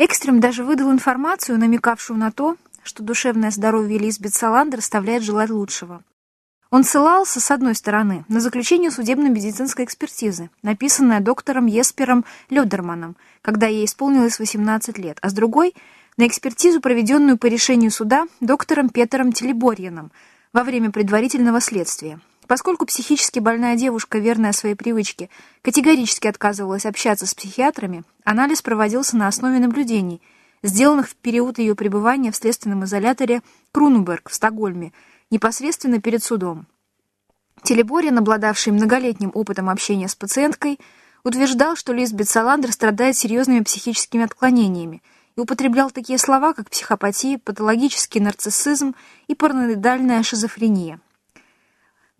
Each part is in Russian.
Экстрем даже выдал информацию, намекавшую на то, что душевное здоровье Лизбет Саландер оставляет желать лучшего. Он ссылался, с одной стороны, на заключение судебно-медицинской экспертизы, написанное доктором Еспером Лёдерманом, когда ей исполнилось 18 лет, а с другой — на экспертизу, проведенную по решению суда доктором Петером Телеборьяном во время предварительного следствия. Поскольку психически больная девушка, верная своей привычке, категорически отказывалась общаться с психиатрами, анализ проводился на основе наблюдений, сделанных в период ее пребывания в следственном изоляторе Крунуберг в Стокгольме, непосредственно перед судом. Телеборин, обладавший многолетним опытом общения с пациенткой, утверждал, что Лизбет Саландер страдает серьезными психическими отклонениями и употреблял такие слова, как психопатия, патологический нарциссизм и параноидальная шизофрения.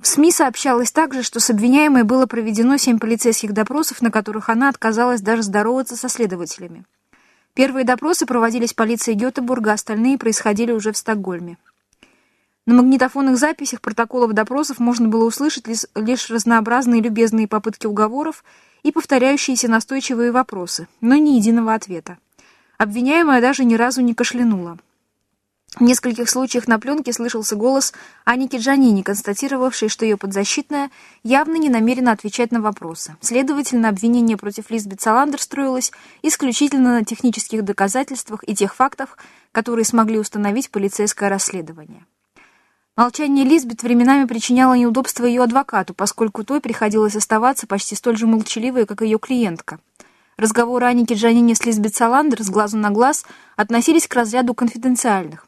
В СМИ сообщалось также, что с обвиняемой было проведено семь полицейских допросов, на которых она отказалась даже здороваться со следователями. Первые допросы проводились полицией Гетебурга, остальные происходили уже в Стокгольме. На магнитофонных записях протоколов допросов можно было услышать лишь разнообразные любезные попытки уговоров и повторяющиеся настойчивые вопросы, но ни единого ответа. Обвиняемая даже ни разу не кашлянула. В нескольких случаях на пленке слышался голос Аники Джанини, констатировавшей, что ее подзащитная явно не намерена отвечать на вопросы. Следовательно, обвинение против Лизбет Саландер строилось исключительно на технических доказательствах и тех фактах, которые смогли установить полицейское расследование. Молчание Лизбет временами причиняло неудобства ее адвокату, поскольку той приходилось оставаться почти столь же молчаливой, как ее клиентка. Разговоры Аники Джанини с Лизбет Саландер с глазу на глаз относились к разряду конфиденциальных.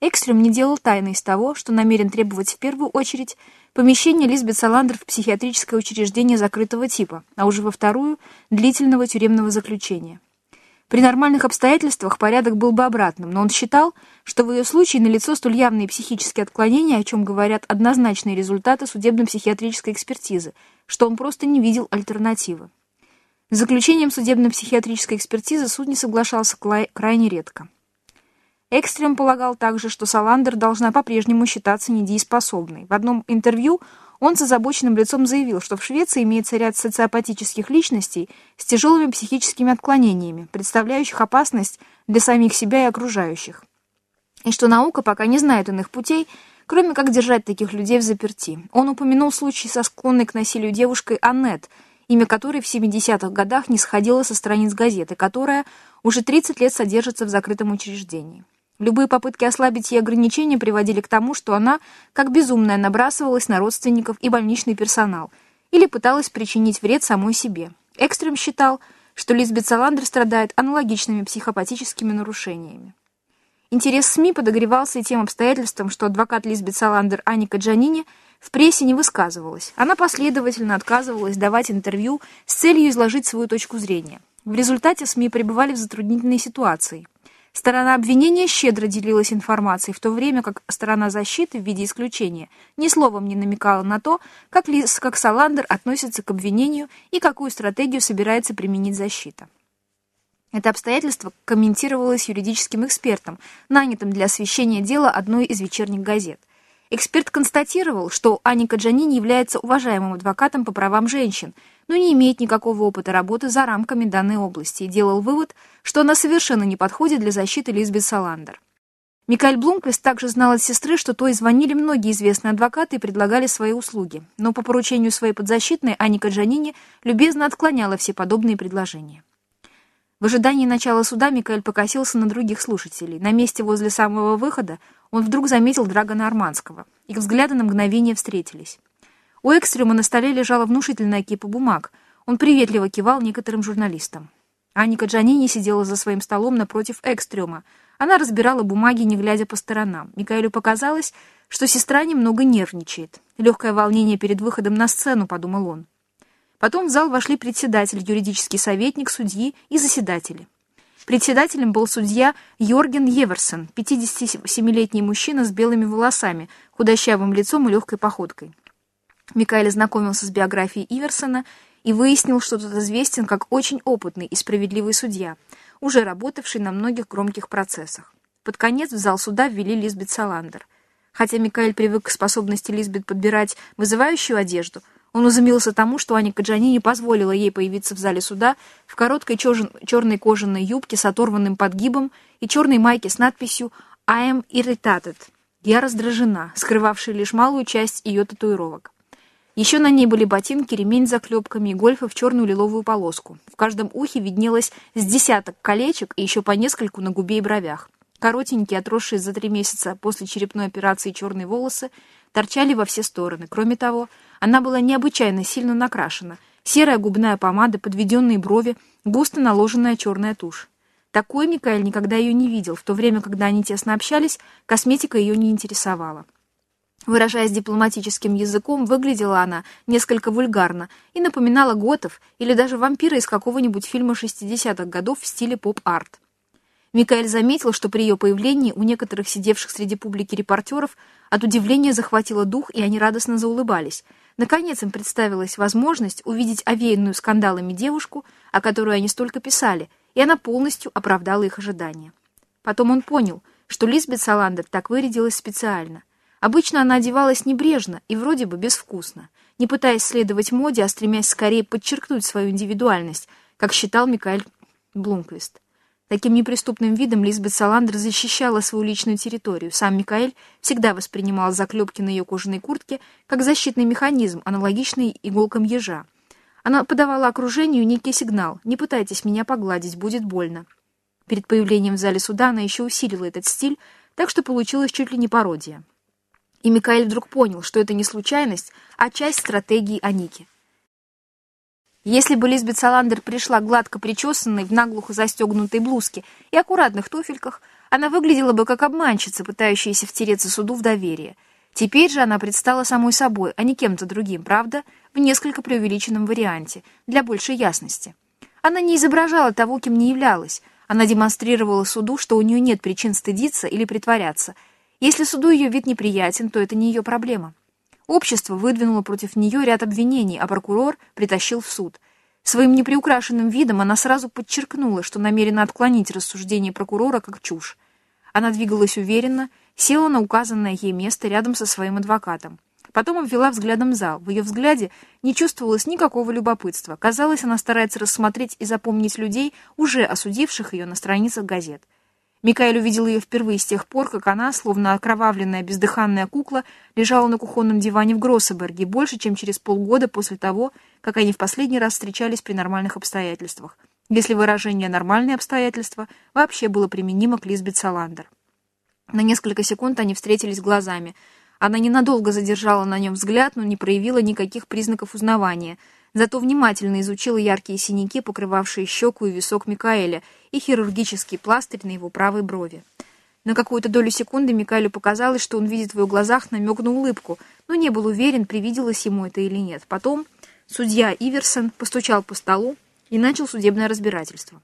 Экстрем не делал тайны из того, что намерен требовать в первую очередь помещение Лизбет Саландер в психиатрическое учреждение закрытого типа, а уже во вторую – длительного тюремного заключения. При нормальных обстоятельствах порядок был бы обратным, но он считал, что в ее случае налицо столь явные психические отклонения, о чем говорят однозначные результаты судебно-психиатрической экспертизы, что он просто не видел альтернативы. С заключением судебно-психиатрической экспертизы суд не соглашался крайне редко. Экстрем полагал также, что Саландер должна по-прежнему считаться недееспособной. В одном интервью он с озабоченным лицом заявил, что в Швеции имеется ряд социопатических личностей с тяжелыми психическими отклонениями, представляющих опасность для самих себя и окружающих, и что наука пока не знает иных путей, кроме как держать таких людей в заперти. Он упомянул случай со склонной к насилию девушкой Аннет – имя которой в 70-х годах не сходило со страниц газеты, которая уже 30 лет содержится в закрытом учреждении. Любые попытки ослабить ей ограничения приводили к тому, что она, как безумная, набрасывалась на родственников и больничный персонал или пыталась причинить вред самой себе. Экстрем считал, что Лизбет Саландер страдает аналогичными психопатическими нарушениями. Интерес СМИ подогревался и тем обстоятельством, что адвокат Лизбет Саландер Аника Джанини – в прессе не высказывалась. Она последовательно отказывалась давать интервью с целью изложить свою точку зрения. В результате СМИ пребывали в затруднительной ситуации. Сторона обвинения щедро делилась информацией, в то время как сторона защиты в виде исключения ни словом не намекала на то, как, Лис, как Саландер относится к обвинению и какую стратегию собирается применить защита. Это обстоятельство комментировалось юридическим экспертом, нанятым для освещения дела одной из вечерних газет. Эксперт констатировал, что Аника Джанини является уважаемым адвокатом по правам женщин, но не имеет никакого опыта работы за рамками данной области и делал вывод, что она совершенно не подходит для защиты Лизбет Саландер. Микаэль Блумквист также знал от сестры, что той звонили многие известные адвокаты и предлагали свои услуги, но по поручению своей подзащитной Аника Джанини любезно отклоняла все подобные предложения. В ожидании начала суда Микаэль покосился на других слушателей. На месте возле самого выхода он вдруг заметил Драгона Арманского. Их взгляды на мгновение встретились. У Экстрема на столе лежала внушительная кипа бумаг. Он приветливо кивал некоторым журналистам. Аника Джанини сидела за своим столом напротив Экстрема. Она разбирала бумаги, не глядя по сторонам. Микаэлю показалось, что сестра немного нервничает. Легкое волнение перед выходом на сцену, подумал он. Потом в зал вошли председатель, юридический советник, судьи и заседатели. Председателем был судья Йорген Еверсон, 57-летний мужчина с белыми волосами, худощавым лицом и легкой походкой. Микаэль ознакомился с биографией Иверсона и выяснил, что тот известен как очень опытный и справедливый судья, уже работавший на многих громких процессах. Под конец в зал суда ввели Лизбет Саландер. Хотя Микаэль привык к способности Лизбет подбирать вызывающую одежду, Он изумился тому, что Аника Джанини позволила ей появиться в зале суда в короткой черной кожаной юбке с оторванным подгибом и черной майке с надписью «I am irritated» — «Я раздражена», скрывавшей лишь малую часть ее татуировок. Еще на ней были ботинки, ремень с заклепками и гольфы в черную лиловую полоску. В каждом ухе виднелось с десяток колечек и еще по нескольку на губе и бровях. Коротенькие, отросшие за три месяца после черепной операции черные волосы торчали во все стороны. Кроме того, она была необычайно сильно накрашена. Серая губная помада, подведенные брови, густо наложенная черная тушь. Такой Микаэль никогда ее не видел. В то время, когда они тесно общались, косметика ее не интересовала. Выражаясь дипломатическим языком, выглядела она несколько вульгарно и напоминала готов или даже вампира из какого-нибудь фильма 60-х годов в стиле поп-арт. Микаэль заметил, что при ее появлении у некоторых сидевших среди публики репортеров от удивления захватило дух, и они радостно заулыбались. Наконец им представилась возможность увидеть овеянную скандалами девушку, о которой они столько писали, и она полностью оправдала их ожидания. Потом он понял, что Лизбет Саландер так вырядилась специально. Обычно она одевалась небрежно и вроде бы безвкусно, не пытаясь следовать моде, а стремясь скорее подчеркнуть свою индивидуальность, как считал Микаэль Блумквист. Таким неприступным видом Лизбет Саландер защищала свою личную территорию. Сам Микаэль всегда воспринимал заклепки на ее кожаной куртке как защитный механизм, аналогичный иголкам ежа. Она подавала окружению некий сигнал «Не пытайтесь меня погладить, будет больно». Перед появлением в зале суда она еще усилила этот стиль, так что получилась чуть ли не пародия. И Микаэль вдруг понял, что это не случайность, а часть стратегии Аники. Если бы Лизбет Саландер пришла гладко причесанной в наглухо застегнутой блузке и аккуратных туфельках, она выглядела бы как обманщица, пытающаяся втереться суду в доверие. Теперь же она предстала самой собой, а не кем-то другим, правда, в несколько преувеличенном варианте, для большей ясности. Она не изображала того, кем не являлась. Она демонстрировала суду, что у нее нет причин стыдиться или притворяться – если суду ее вид неприятен, то это не ее проблема. Общество выдвинуло против нее ряд обвинений, а прокурор притащил в суд. Своим неприукрашенным видом она сразу подчеркнула, что намерена отклонить рассуждение прокурора как чушь. Она двигалась уверенно, села на указанное ей место рядом со своим адвокатом. Потом обвела взглядом зал. В ее взгляде не чувствовалось никакого любопытства. Казалось, она старается рассмотреть и запомнить людей, уже осудивших ее на страницах газет. Микаэль увидел ее впервые с тех пор, как она, словно окровавленная бездыханная кукла, лежала на кухонном диване в Гроссеберге больше, чем через полгода после того, как они в последний раз встречались при нормальных обстоятельствах, если выражение «нормальные обстоятельства» вообще было применимо к Лизбет Саландер. На несколько секунд они встретились глазами. Она ненадолго задержала на нем взгляд, но не проявила никаких признаков узнавания — зато внимательно изучила яркие синяки, покрывавшие щеку и висок Микаэля, и хирургический пластырь на его правой брови. На какую-то долю секунды Микаэлю показалось, что он видит в ее глазах намек на улыбку, но не был уверен, привиделось ему это или нет. Потом судья Иверсон постучал по столу и начал судебное разбирательство.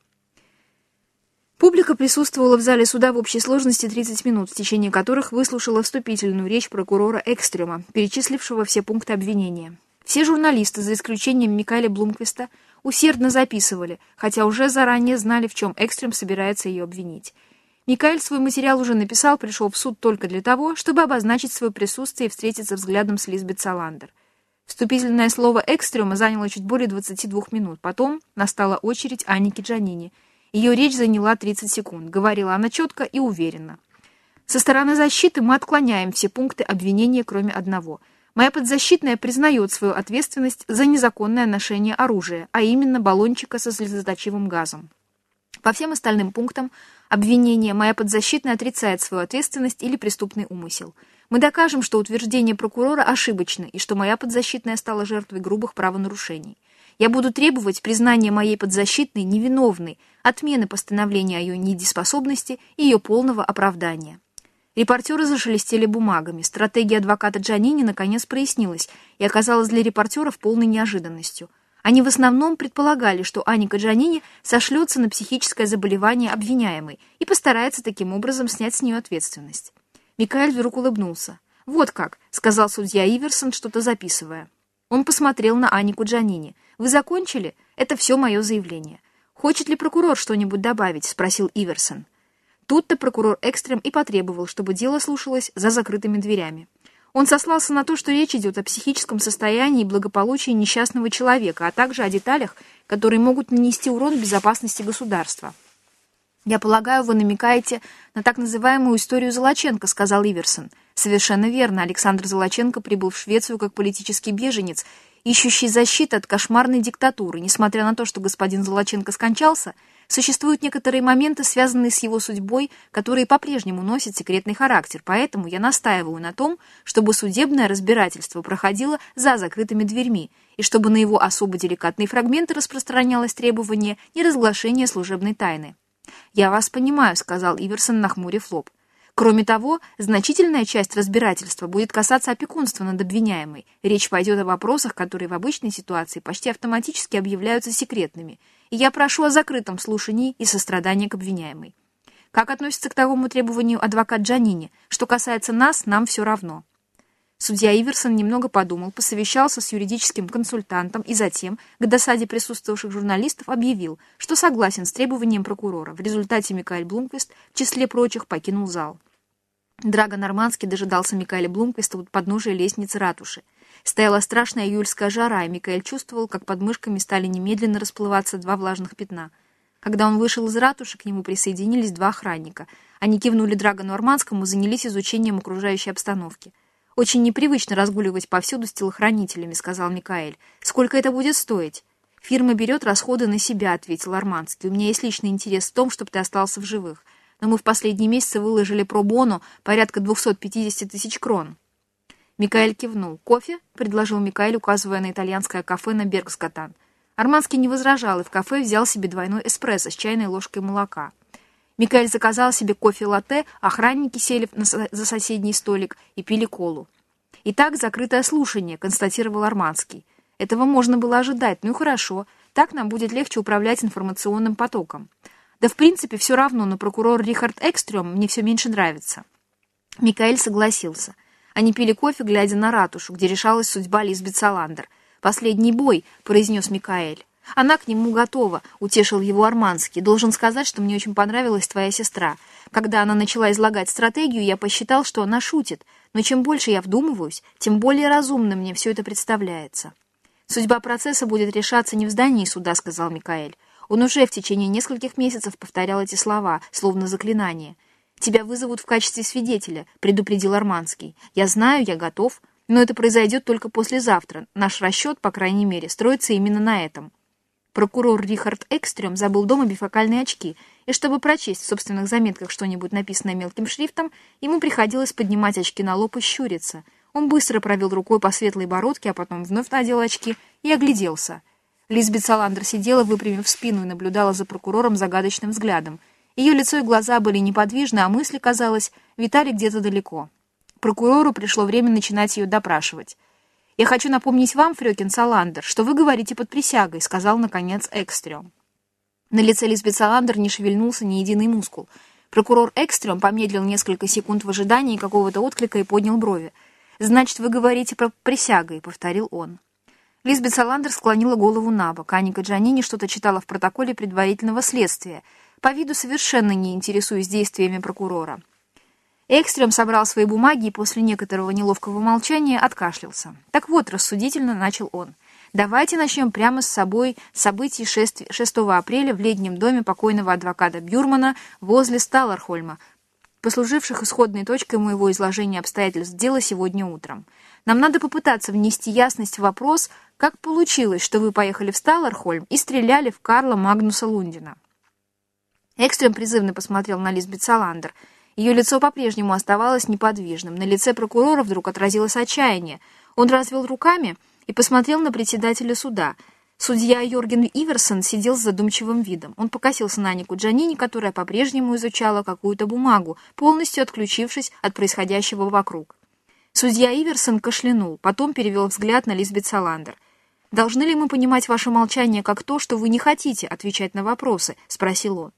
Публика присутствовала в зале суда в общей сложности 30 минут, в течение которых выслушала вступительную речь прокурора Экстрема, перечислившего все пункты обвинения. Все журналисты, за исключением Микаэля Блумквиста, усердно записывали, хотя уже заранее знали, в чем Экстрем собирается ее обвинить. Микаэль свой материал уже написал, пришел в суд только для того, чтобы обозначить свое присутствие и встретиться взглядом с Лизбет Саландер. Вступительное слово Экстрема заняло чуть более 22 минут. Потом настала очередь Анники Джанини. Ее речь заняла 30 секунд. Говорила она четко и уверенно. Со стороны защиты мы отклоняем все пункты обвинения, кроме одного — Моя подзащитная признает свою ответственность за незаконное ношение оружия, а именно баллончика со слезоточивым газом. По всем остальным пунктам обвинения моя подзащитная отрицает свою ответственность или преступный умысел. Мы докажем, что утверждение прокурора ошибочно и что моя подзащитная стала жертвой грубых правонарушений. Я буду требовать признания моей подзащитной невиновной, отмены постановления о ее недееспособности и ее полного оправдания. Репортеры зашелестели бумагами. Стратегия адвоката Джанини наконец прояснилась и оказалась для репортеров полной неожиданностью. Они в основном предполагали, что Аника Джанини сошлется на психическое заболевание обвиняемой и постарается таким образом снять с нее ответственность. Микаэль вдруг улыбнулся. «Вот как», — сказал судья Иверсон, что-то записывая. Он посмотрел на Анику Джанини. «Вы закончили? Это все мое заявление». «Хочет ли прокурор что-нибудь добавить?» — спросил Иверсон. Тут-то прокурор Экстрем и потребовал, чтобы дело слушалось за закрытыми дверями. Он сослался на то, что речь идет о психическом состоянии и благополучии несчастного человека, а также о деталях, которые могут нанести урон безопасности государства. «Я полагаю, вы намекаете на так называемую историю Золоченко», — сказал Иверсон. «Совершенно верно. Александр Золоченко прибыл в Швецию как политический беженец, ищущий защиты от кошмарной диктатуры. Несмотря на то, что господин Золоченко скончался, — Существуют некоторые моменты, связанные с его судьбой, которые по-прежнему носят секретный характер, поэтому я настаиваю на том, чтобы судебное разбирательство проходило за закрытыми дверьми, и чтобы на его особо деликатные фрагменты распространялось требование неразглашения служебной тайны. «Я вас понимаю», — сказал Иверсон, нахмурив лоб. Кроме того, значительная часть разбирательства будет касаться опекунства над обвиняемой. Речь пойдет о вопросах, которые в обычной ситуации почти автоматически объявляются секретными, и я прошу о закрытом слушании и сострадании к обвиняемой. Как относится к такому требованию адвокат Джанини? Что касается нас, нам все равно. Судья Иверсон немного подумал, посовещался с юридическим консультантом и затем, к досаде присутствовавших журналистов, объявил, что согласен с требованием прокурора. В результате Микаэль Блумквист в числе прочих покинул зал. Драго Нормандский дожидался Микаэля Блумквиста у подножия лестницы ратуши. Стояла страшная июльская жара, и Микаэль чувствовал, как под мышками стали немедленно расплываться два влажных пятна. Когда он вышел из ратуши, к нему присоединились два охранника. Они кивнули Драгону Арманскому, занялись изучением окружающей обстановки. «Очень непривычно разгуливать повсюду с телохранителями», — сказал Микаэль. «Сколько это будет стоить?» «Фирма берет расходы на себя», — ответил Арманский. «У меня есть личный интерес в том, чтобы ты остался в живых. Но мы в последние месяцы выложили про бону порядка 250 тысяч крон». Микаэль кивнул. «Кофе?» — предложил Микаэль, указывая на итальянское кафе на Бергскатан. Арманский не возражал и в кафе взял себе двойной эспрессо с чайной ложкой молока. Микаэль заказал себе кофе-латте, охранники сели за соседний столик и пили колу. «Итак, закрытое слушание», — констатировал Арманский. «Этого можно было ожидать. Ну и хорошо. Так нам будет легче управлять информационным потоком. Да, в принципе, все равно, но прокурор Рихард Экстрем мне все меньше нравится». Микаэль согласился. Они пили кофе, глядя на ратушу, где решалась судьба Лизбет Саландер. «Последний бой», — произнес Микаэль. «Она к нему готова», — утешил его Арманский. «Должен сказать, что мне очень понравилась твоя сестра. Когда она начала излагать стратегию, я посчитал, что она шутит. Но чем больше я вдумываюсь, тем более разумно мне все это представляется». «Судьба процесса будет решаться не в здании суда», — сказал Микаэль. Он уже в течение нескольких месяцев повторял эти слова, словно заклинание. «Тебя вызовут в качестве свидетеля», — предупредил Арманский. «Я знаю, я готов, но это произойдет только послезавтра. Наш расчет, по крайней мере, строится именно на этом». Прокурор Рихард Экстрем забыл дома бифокальные очки, и чтобы прочесть в собственных заметках что-нибудь написанное мелким шрифтом, ему приходилось поднимать очки на лоб и щуриться. Он быстро провел рукой по светлой бородке, а потом вновь надел очки и огляделся. Лизбет Саландер сидела, выпрямив спину, и наблюдала за прокурором загадочным взглядом — ее лицо и глаза были неподвижны, а мысли, казалось, витали где-то далеко. Прокурору пришло время начинать ее допрашивать. «Я хочу напомнить вам, Фрёкин Саландер, что вы говорите под присягой», — сказал, наконец, Экстрем. На лице Лизбет Саландер не шевельнулся ни единый мускул. Прокурор Экстрем помедлил несколько секунд в ожидании какого-то отклика и поднял брови. «Значит, вы говорите про присягой», — повторил он. Лизбет Саландер склонила голову на бок. Аника Джанини что-то читала в протоколе предварительного следствия — по виду совершенно не интересуюсь действиями прокурора. Экстрем собрал свои бумаги и после некоторого неловкого молчания откашлялся. «Так вот», — рассудительно начал он, — «давайте начнем прямо с собой событий 6, 6 апреля в летнем доме покойного адвоката Бюрмана возле Сталархольма, послуживших исходной точкой моего изложения обстоятельств дела сегодня утром. Нам надо попытаться внести ясность в вопрос, как получилось, что вы поехали в Сталархольм и стреляли в Карла Магнуса Лундина». Экстрем призывно посмотрел на Лизбет Саландер. Ее лицо по-прежнему оставалось неподвижным. На лице прокурора вдруг отразилось отчаяние. Он развел руками и посмотрел на председателя суда. Судья Йорген Иверсон сидел с задумчивым видом. Он покосился на Нику Джанини, которая по-прежнему изучала какую-то бумагу, полностью отключившись от происходящего вокруг. Судья Иверсон кашлянул, потом перевел взгляд на Лизбет Саландер. «Должны ли мы понимать ваше молчание как то, что вы не хотите отвечать на вопросы?» — спросил он.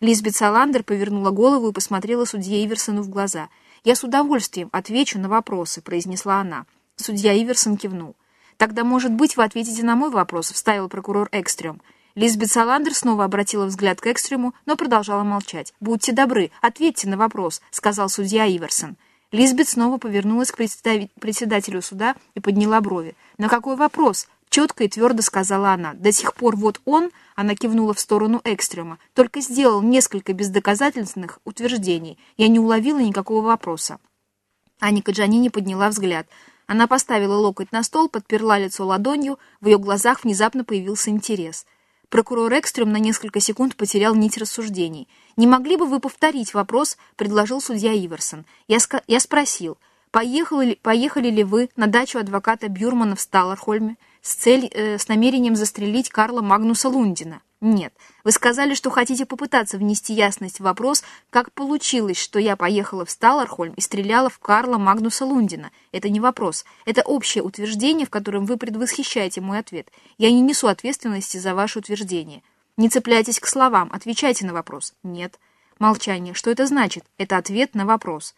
Лизбет Саландер повернула голову и посмотрела судье Иверсону в глаза. «Я с удовольствием отвечу на вопросы», — произнесла она. Судья Иверсон кивнул. «Тогда, может быть, вы ответите на мой вопрос», — вставил прокурор Экстрем. Лизбет Саландер снова обратила взгляд к Экстрему, но продолжала молчать. «Будьте добры, ответьте на вопрос», — сказал судья Иверсон. Лизбет снова повернулась к председателю суда и подняла брови. «На какой вопрос?» Четко и твердо сказала она. «До сих пор вот он...» Она кивнула в сторону Экстрема. «Только сделал несколько бездоказательных утверждений. Я не уловила никакого вопроса». Аника Джанини подняла взгляд. Она поставила локоть на стол, подперла лицо ладонью. В ее глазах внезапно появился интерес. Прокурор Экстрем на несколько секунд потерял нить рассуждений. «Не могли бы вы повторить вопрос?» — предложил судья Иверсон. Я, я спросил, поехали, поехали ли вы на дачу адвоката Бюрмана в Сталархольме? с, цель, э, с намерением застрелить Карла Магнуса Лундина? Нет. Вы сказали, что хотите попытаться внести ясность в вопрос, как получилось, что я поехала в Сталархольм и стреляла в Карла Магнуса Лундина. Это не вопрос. Это общее утверждение, в котором вы предвосхищаете мой ответ. Я не несу ответственности за ваше утверждение. Не цепляйтесь к словам, отвечайте на вопрос. Нет. Молчание. Что это значит? Это ответ на вопрос.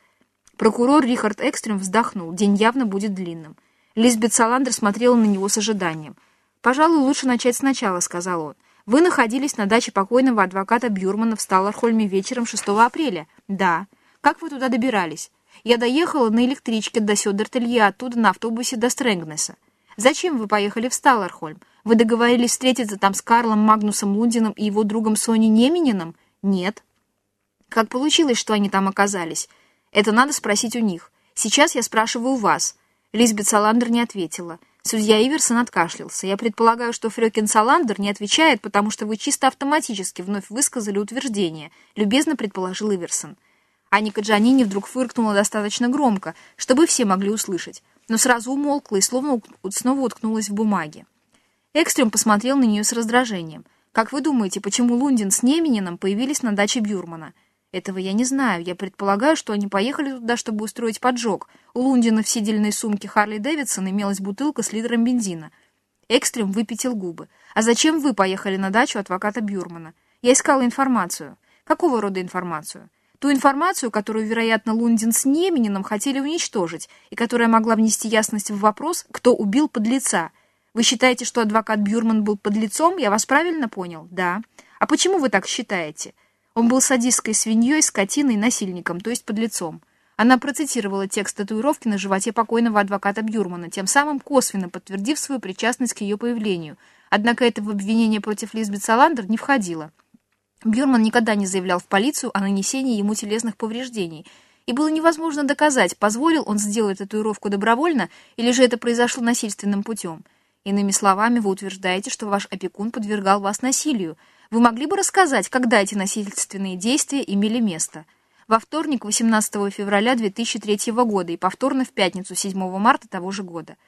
Прокурор Рихард Экстрем вздохнул. День явно будет длинным. Лизбет Саландер смотрела на него с ожиданием. «Пожалуй, лучше начать сначала», — сказал он. «Вы находились на даче покойного адвоката Бюрмана в Сталархольме вечером 6 апреля?» «Да». «Как вы туда добирались?» «Я доехала на электричке до Сёдертелье, оттуда на автобусе до Стрэнгнеса». «Зачем вы поехали в Сталархольм? Вы договорились встретиться там с Карлом Магнусом Лундином и его другом Соней Немениным?» «Нет». «Как получилось, что они там оказались?» «Это надо спросить у них. Сейчас я спрашиваю вас». Лизбет Саландер не ответила. Судья Иверсон откашлялся. «Я предполагаю, что Фрёкин Саландер не отвечает, потому что вы чисто автоматически вновь высказали утверждение», — любезно предположил Иверсон. Аника Джанини вдруг фыркнула достаточно громко, чтобы все могли услышать, но сразу умолкла и словно снова уткнулась в бумаге. Экстрем посмотрел на нее с раздражением. «Как вы думаете, почему Лундин с Немениным появились на даче Бюрмана?» Этого я не знаю. Я предполагаю, что они поехали туда, чтобы устроить поджог. У Лундина в сидельной сумке Харли Дэвидсон имелась бутылка с литром бензина. Экстрем выпятил губы. «А зачем вы поехали на дачу адвоката Бюрмана? Я искала информацию». «Какого рода информацию?» «Ту информацию, которую, вероятно, Лундин с Немениным хотели уничтожить, и которая могла внести ясность в вопрос, кто убил подлеца. Вы считаете, что адвокат Бюрман был подлецом? Я вас правильно понял?» «Да». «А почему вы так считаете?» Он был садистской свиньей, скотиной, насильником, то есть подлецом. Она процитировала текст татуировки на животе покойного адвоката Бюрмана, тем самым косвенно подтвердив свою причастность к ее появлению. Однако это в обвинение против Лизбет Саландер не входило. Бюрман никогда не заявлял в полицию о нанесении ему телесных повреждений, и было невозможно доказать, позволил он сделать татуировку добровольно или же это произошло насильственным путем. Иными словами, вы утверждаете, что ваш опекун подвергал вас насилию, вы могли бы рассказать, когда эти насильственные действия имели место? Во вторник, 18 февраля 2003 года и повторно в пятницу, 7 марта того же года.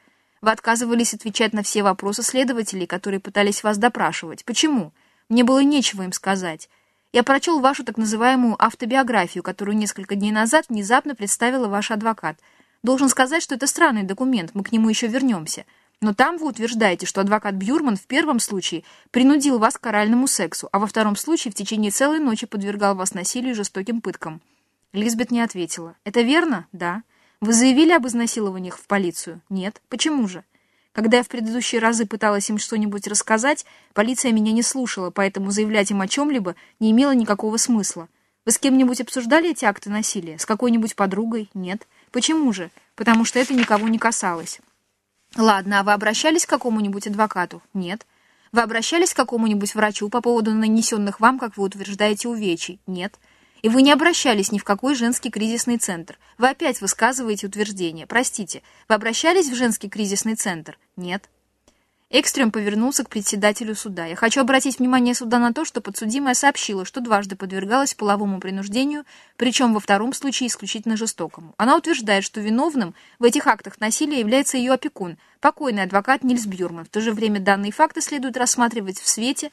Вы отказывались отвечать на все вопросы следователей, которые пытались вас допрашивать. Почему? Мне было нечего им сказать. Я прочел вашу так называемую автобиографию, которую несколько дней назад внезапно представила ваш адвокат. Должен сказать, что это странный документ, мы к нему еще вернемся. Но там вы утверждаете, что адвокат Бьюрман в первом случае принудил вас к оральному сексу, а во втором случае в течение целой ночи подвергал вас насилию и жестоким пыткам. Лизбет не ответила. «Это верно?» «Да». «Вы заявили об изнасилованиях в полицию?» «Нет». «Почему же?» Когда я в предыдущие разы пыталась им что-нибудь рассказать, полиция меня не слушала, поэтому заявлять им о чем-либо не имело никакого смысла. Вы с кем-нибудь обсуждали эти акты насилия? С какой-нибудь подругой? Нет. Почему же? Потому что это никого не касалось. Ладно, а вы обращались к какому-нибудь адвокату? Нет. Вы обращались к какому-нибудь врачу по поводу нанесенных вам, как вы утверждаете, увечий? Нет. И вы не обращались ни в какой женский кризисный центр. Вы опять высказываете утверждение. Простите, вы обращались в женский кризисный центр? Нет. Экстрем повернулся к председателю суда. «Я хочу обратить внимание суда на то, что подсудимая сообщила, что дважды подвергалась половому принуждению, причем во втором случае исключительно жестокому. Она утверждает, что виновным в этих актах насилия является ее опекун, покойный адвокат Нильс Бьюрман. В то же время данные факты следует рассматривать в свете.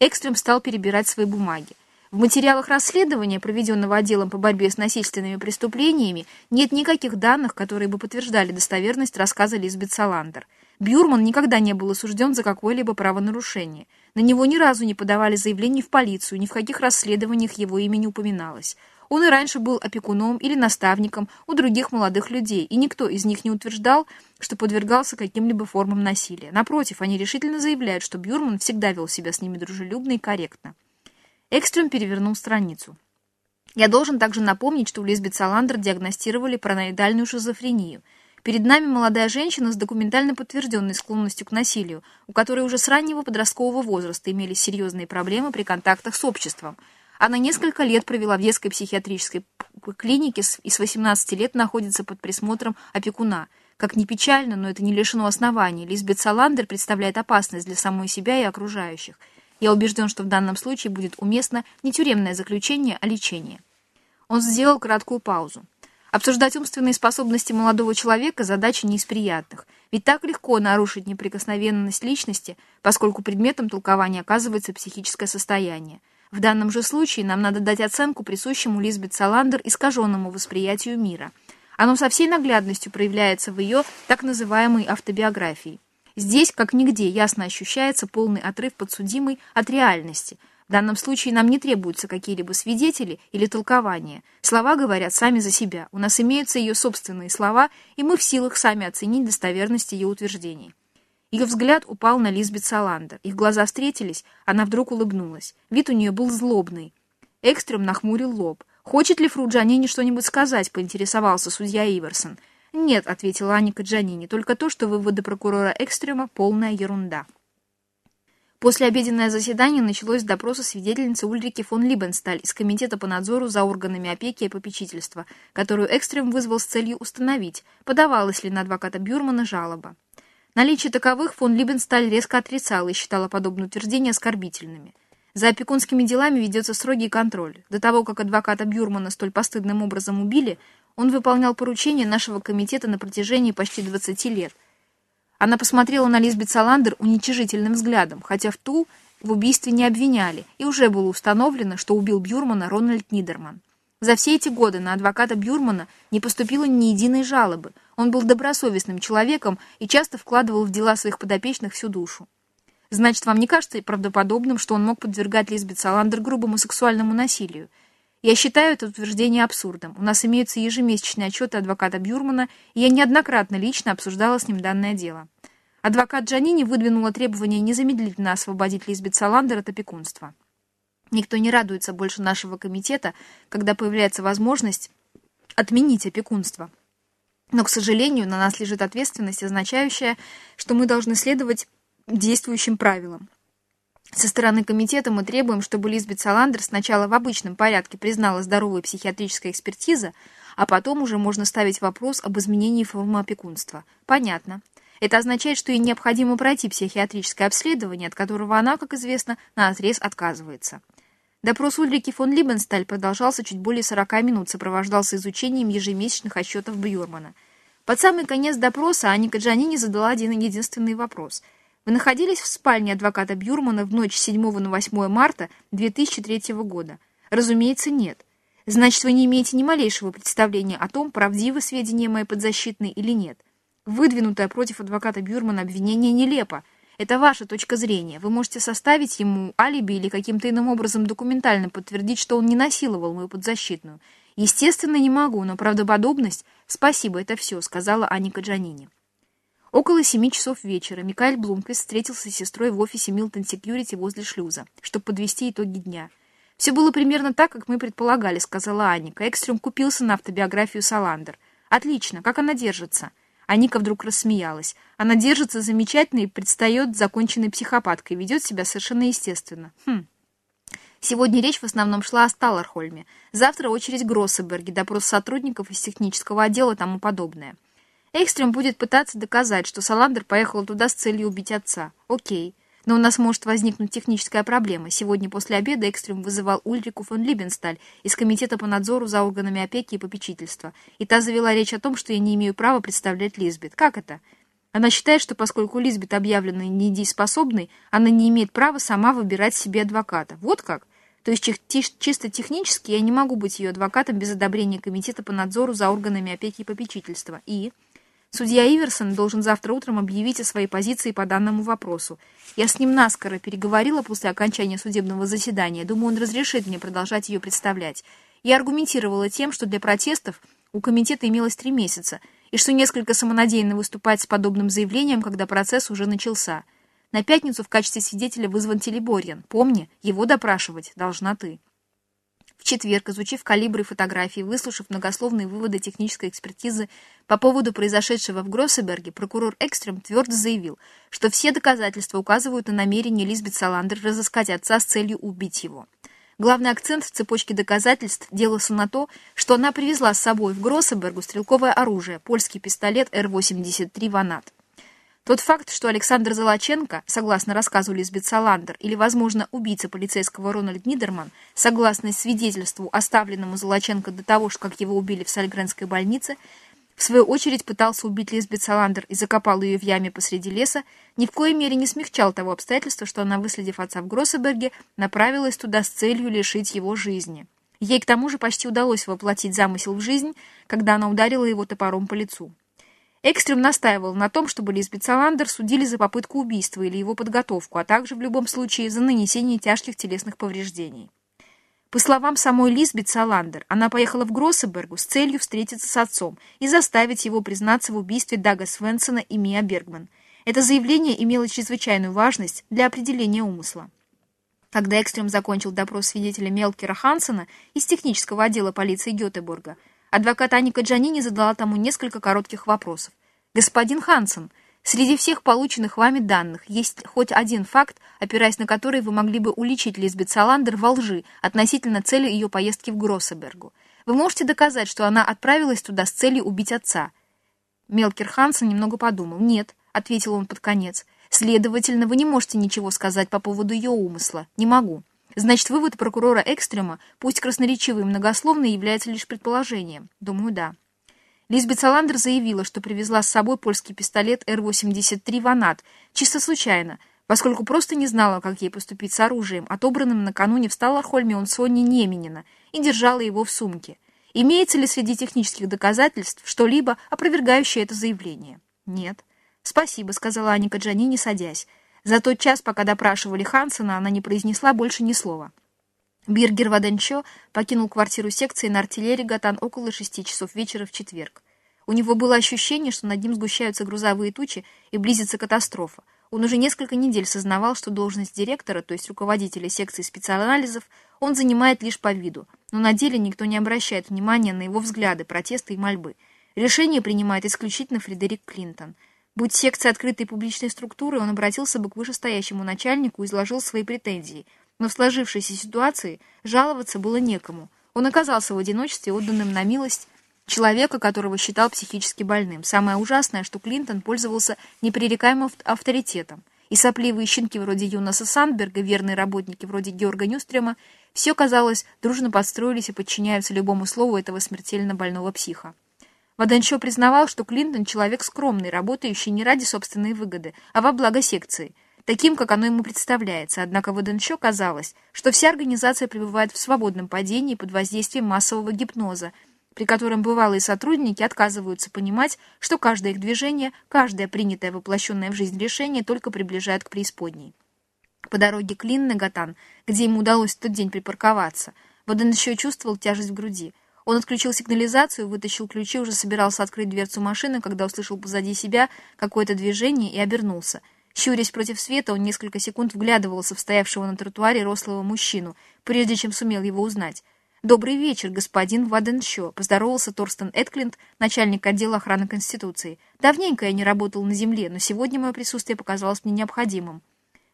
Экстрем стал перебирать свои бумаги. В материалах расследования, проведенного отделом по борьбе с насильственными преступлениями, нет никаких данных, которые бы подтверждали достоверность рассказа Лизбет Саландер. Бюрман никогда не был осужден за какое-либо правонарушение. На него ни разу не подавали заявлений в полицию, ни в каких расследованиях его имя не упоминалось. Он и раньше был опекуном или наставником у других молодых людей, и никто из них не утверждал, что подвергался каким-либо формам насилия. Напротив, они решительно заявляют, что Бюрман всегда вел себя с ними дружелюбно и корректно. Экстрем перевернул страницу. Я должен также напомнить, что у Лизбет Саландер диагностировали параноидальную шизофрению. Перед нами молодая женщина с документально подтвержденной склонностью к насилию, у которой уже с раннего подросткового возраста имелись серьезные проблемы при контактах с обществом. Она несколько лет провела в детской психиатрической клинике и с 18 лет находится под присмотром опекуна. Как ни печально, но это не лишено оснований. Лизбет Саландер представляет опасность для самой себя и окружающих – я убежден, что в данном случае будет уместно не тюремное заключение, а лечение. Он сделал краткую паузу. Обсуждать умственные способности молодого человека – задача не из приятных. Ведь так легко нарушить неприкосновенность личности, поскольку предметом толкования оказывается психическое состояние. В данном же случае нам надо дать оценку присущему Лизбет Саландер искаженному восприятию мира. Оно со всей наглядностью проявляется в ее так называемой автобиографии. Здесь, как нигде, ясно ощущается полный отрыв подсудимой от реальности. Данном случае нам не требуются какие-либо свидетели или толкования. Слова говорят сами за себя. У нас имеются ее собственные слова, и мы в силах сами оценить достоверность ее утверждений. Ее взгляд упал на Лизбет Саландер. Их глаза встретились, она вдруг улыбнулась. Вид у нее был злобный. Экстрем нахмурил лоб. «Хочет ли Фру Джанини что-нибудь сказать?» — поинтересовался судья Иверсон. «Нет», — ответила Аника Джанини, — «только то, что выводы прокурора Экстрема — полная ерунда». После обеденное заседание началось с допроса свидетельницы Ульрики фон Либенсталь из Комитета по надзору за органами опеки и попечительства, которую Экстрем вызвал с целью установить, подавалась ли на адвоката Бюрмана жалоба. Наличие таковых фон Либенсталь резко отрицал и считала подобные утверждения оскорбительными. За опекунскими делами ведется строгий контроль. До того, как адвоката Бюрмана столь постыдным образом убили, он выполнял поручения нашего комитета на протяжении почти 20 лет. Она посмотрела на Лизбет Саландер уничижительным взглядом, хотя в ту в убийстве не обвиняли, и уже было установлено, что убил Бюрмана Рональд Нидерман. За все эти годы на адвоката Бюрмана не поступило ни единой жалобы. Он был добросовестным человеком и часто вкладывал в дела своих подопечных всю душу. Значит, вам не кажется правдоподобным, что он мог подвергать Лизбет Саландер грубому сексуальному насилию? Я считаю это утверждение абсурдом. У нас имеются ежемесячные отчеты адвоката Бюрмана, и я неоднократно лично обсуждала с ним данное дело. Адвокат Джанини выдвинула требование незамедлительно освободить Лизбет Саландер от опекунства. Никто не радуется больше нашего комитета, когда появляется возможность отменить опекунство. Но, к сожалению, на нас лежит ответственность, означающая, что мы должны следовать действующим правилам. Со стороны комитета мы требуем, чтобы Лизбет Саландер сначала в обычном порядке признала здоровую психиатрическая экспертиза, а потом уже можно ставить вопрос об изменении формы опекунства. Понятно. Это означает, что ей необходимо пройти психиатрическое обследование, от которого она, как известно, на отрез отказывается. Допрос Ульрики фон Либенсталь продолжался чуть более 40 минут, сопровождался изучением ежемесячных отчетов Бьюрмана. Под самый конец допроса Аника Джанини задала один единственный вопрос – вы находились в спальне адвоката Бюрмана в ночь с 7 на 8 марта 2003 года? Разумеется, нет. Значит, вы не имеете ни малейшего представления о том, правдивы сведения моей подзащитной или нет. Выдвинутое против адвоката Бюрмана обвинение нелепо. Это ваша точка зрения. Вы можете составить ему алиби или каким-то иным образом документально подтвердить, что он не насиловал мою подзащитную. Естественно, не могу, но правдоподобность... Спасибо, это все, сказала Аника Джанини. Около семи часов вечера Микаэль Блумквист встретился с сестрой в офисе Милтон Секьюрити возле шлюза, чтобы подвести итоги дня. «Все было примерно так, как мы предполагали», — сказала Аника. Экстрем купился на автобиографию Саландер. «Отлично. Как она держится?» Аника вдруг рассмеялась. Она держится замечательно и предстает законченной психопаткой, ведет себя совершенно естественно. Хм. Сегодня речь в основном шла о Сталлархольме. Завтра очередь Гроссеберге, допрос сотрудников из технического отдела и тому подобное. Экстрем будет пытаться доказать, что Саландер поехал туда с целью убить отца. Окей. Но у нас может возникнуть техническая проблема. Сегодня после обеда Экстрем вызывал Ульрику фон Либенсталь из Комитета по надзору за органами опеки и попечительства. И та завела речь о том, что я не имею права представлять Лизбет. Как это? Она считает, что поскольку Лизбет объявлена недееспособной, она не имеет права сама выбирать себе адвоката. Вот как? То есть чисто технически я не могу быть ее адвокатом без одобрения Комитета по надзору за органами опеки и попечительства. И... Судья Иверсон должен завтра утром объявить о своей позиции по данному вопросу. Я с ним наскоро переговорила после окончания судебного заседания. Думаю, он разрешит мне продолжать ее представлять. Я аргументировала тем, что для протестов у комитета имелось три месяца, и что несколько самонадеянно выступать с подобным заявлением, когда процесс уже начался. На пятницу в качестве свидетеля вызван Телеборьян. Помни, его допрашивать должна ты. В четверг, изучив калибры и фотографии, выслушав многословные выводы технической экспертизы по поводу произошедшего в Гроссеберге, прокурор Экстрем твердо заявил, что все доказательства указывают на намерение Лизбет Саландер разыскать отца с целью убить его. Главный акцент в цепочке доказательств делался на то, что она привезла с собой в Гроссебергу стрелковое оружие, польский пистолет Р-83 «Ванат». Тот факт, что Александр Золоченко, согласно рассказу Лизбет Саландер, или, возможно, убийца полицейского Рональд Нидерман, согласно свидетельству, оставленному Золоченко до того, как его убили в Сальгренской больнице, в свою очередь пытался убить Лизбет Саландер и закопал ее в яме посреди леса, ни в коей мере не смягчал того обстоятельства, что она, выследив отца в Гроссеберге, направилась туда с целью лишить его жизни. Ей к тому же почти удалось воплотить замысел в жизнь, когда она ударила его топором по лицу. Экстрем настаивал на том, чтобы Лизбет Саландер судили за попытку убийства или его подготовку, а также в любом случае за нанесение тяжких телесных повреждений. По словам самой Лизбет Саландер, она поехала в Гроссебергу с целью встретиться с отцом и заставить его признаться в убийстве Дага Свенсона и Мия Бергман. Это заявление имело чрезвычайную важность для определения умысла. Когда Экстрем закончил допрос свидетеля Мелкера Хансена из технического отдела полиции Гетеборга, Адвокат Аника Джанини задала тому несколько коротких вопросов. «Господин Хансен, среди всех полученных вами данных есть хоть один факт, опираясь на который вы могли бы уличить Лизбет Саландер во лжи относительно цели ее поездки в Гроссебергу. Вы можете доказать, что она отправилась туда с целью убить отца?» Мелкер Хансен немного подумал. «Нет», — ответил он под конец. «Следовательно, вы не можете ничего сказать по поводу ее умысла. Не могу». Значит, вывод прокурора Экстрема, пусть красноречивый и многословный, является лишь предположением. Думаю, да. Лизбет Саландер заявила, что привезла с собой польский пистолет Р-83 «Ванат», чисто случайно, поскольку просто не знала, как ей поступить с оружием, отобранным накануне в Сталархольме он Неменина, и держала его в сумке. Имеется ли среди технических доказательств что-либо, опровергающее это заявление? Нет. «Спасибо», — сказала Аника Джанини, садясь. За тот час, пока допрашивали Хансена, она не произнесла больше ни слова. Биргер Ваденчо покинул квартиру секции на артиллерии Гатан около шести часов вечера в четверг. У него было ощущение, что над ним сгущаются грузовые тучи и близится катастрофа. Он уже несколько недель сознавал, что должность директора, то есть руководителя секции специанализов, он занимает лишь по виду, но на деле никто не обращает внимания на его взгляды, протесты и мольбы. Решение принимает исключительно Фредерик Клинтон – Будь секция открытой публичной структуры, он обратился бы к вышестоящему начальнику и изложил свои претензии. Но в сложившейся ситуации жаловаться было некому. Он оказался в одиночестве, отданным на милость человека, которого считал психически больным. Самое ужасное, что Клинтон пользовался непререкаемым авторитетом. И сопливые щенки вроде Юнаса Сандберга, верные работники вроде Георга Нюстрема, все, казалось, дружно подстроились и подчиняются любому слову этого смертельно больного психа. Ваданчо признавал, что Клинтон человек скромный, работающий не ради собственной выгоды, а во благо секции, таким, как оно ему представляется. Однако Ваданчо казалось, что вся организация пребывает в свободном падении под воздействием массового гипноза, при котором бывалые сотрудники отказываются понимать, что каждое их движение, каждое принятое воплощенное в жизнь решение только приближает к преисподней. По дороге к Линнегатан, где ему удалось в тот день припарковаться, Ваданчо чувствовал тяжесть в груди – он отключил сигнализацию, вытащил ключи, уже собирался открыть дверцу машины, когда услышал позади себя какое-то движение и обернулся. Щурясь против света, он несколько секунд вглядывался в стоявшего на тротуаре рослого мужчину, прежде чем сумел его узнать. «Добрый вечер, господин Ваденшо», — поздоровался Торстен Эдклинд, начальник отдела охраны Конституции. «Давненько я не работал на земле, но сегодня мое присутствие показалось мне необходимым».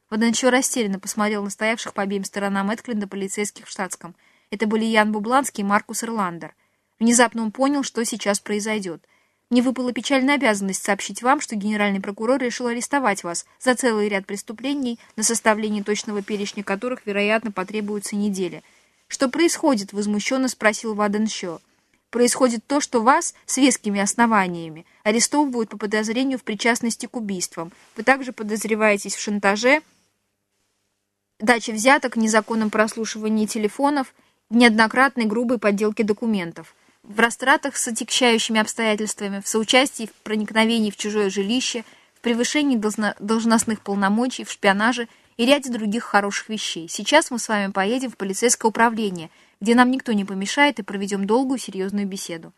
Ваденшо растерянно посмотрел на стоявших по обеим сторонам Эдклинда полицейских в штатском — это были Ян Бубланский и Маркус Ирландер. Внезапно он понял, что сейчас произойдет. Мне выпала печальная обязанность сообщить вам, что генеральный прокурор решил арестовать вас за целый ряд преступлений, на составление точного перечня которых, вероятно, потребуется неделя. «Что происходит?» — возмущенно спросил Ваденшо. «Происходит то, что вас с вескими основаниями арестовывают по подозрению в причастности к убийствам. Вы также подозреваетесь в шантаже, даче взяток, незаконном прослушивании телефонов в неоднократной грубой подделке документов, в растратах с отягчающими обстоятельствами, в соучастии в проникновении в чужое жилище, в превышении должностных полномочий, в шпионаже и ряде других хороших вещей. Сейчас мы с вами поедем в полицейское управление, где нам никто не помешает и проведем долгую серьезную беседу.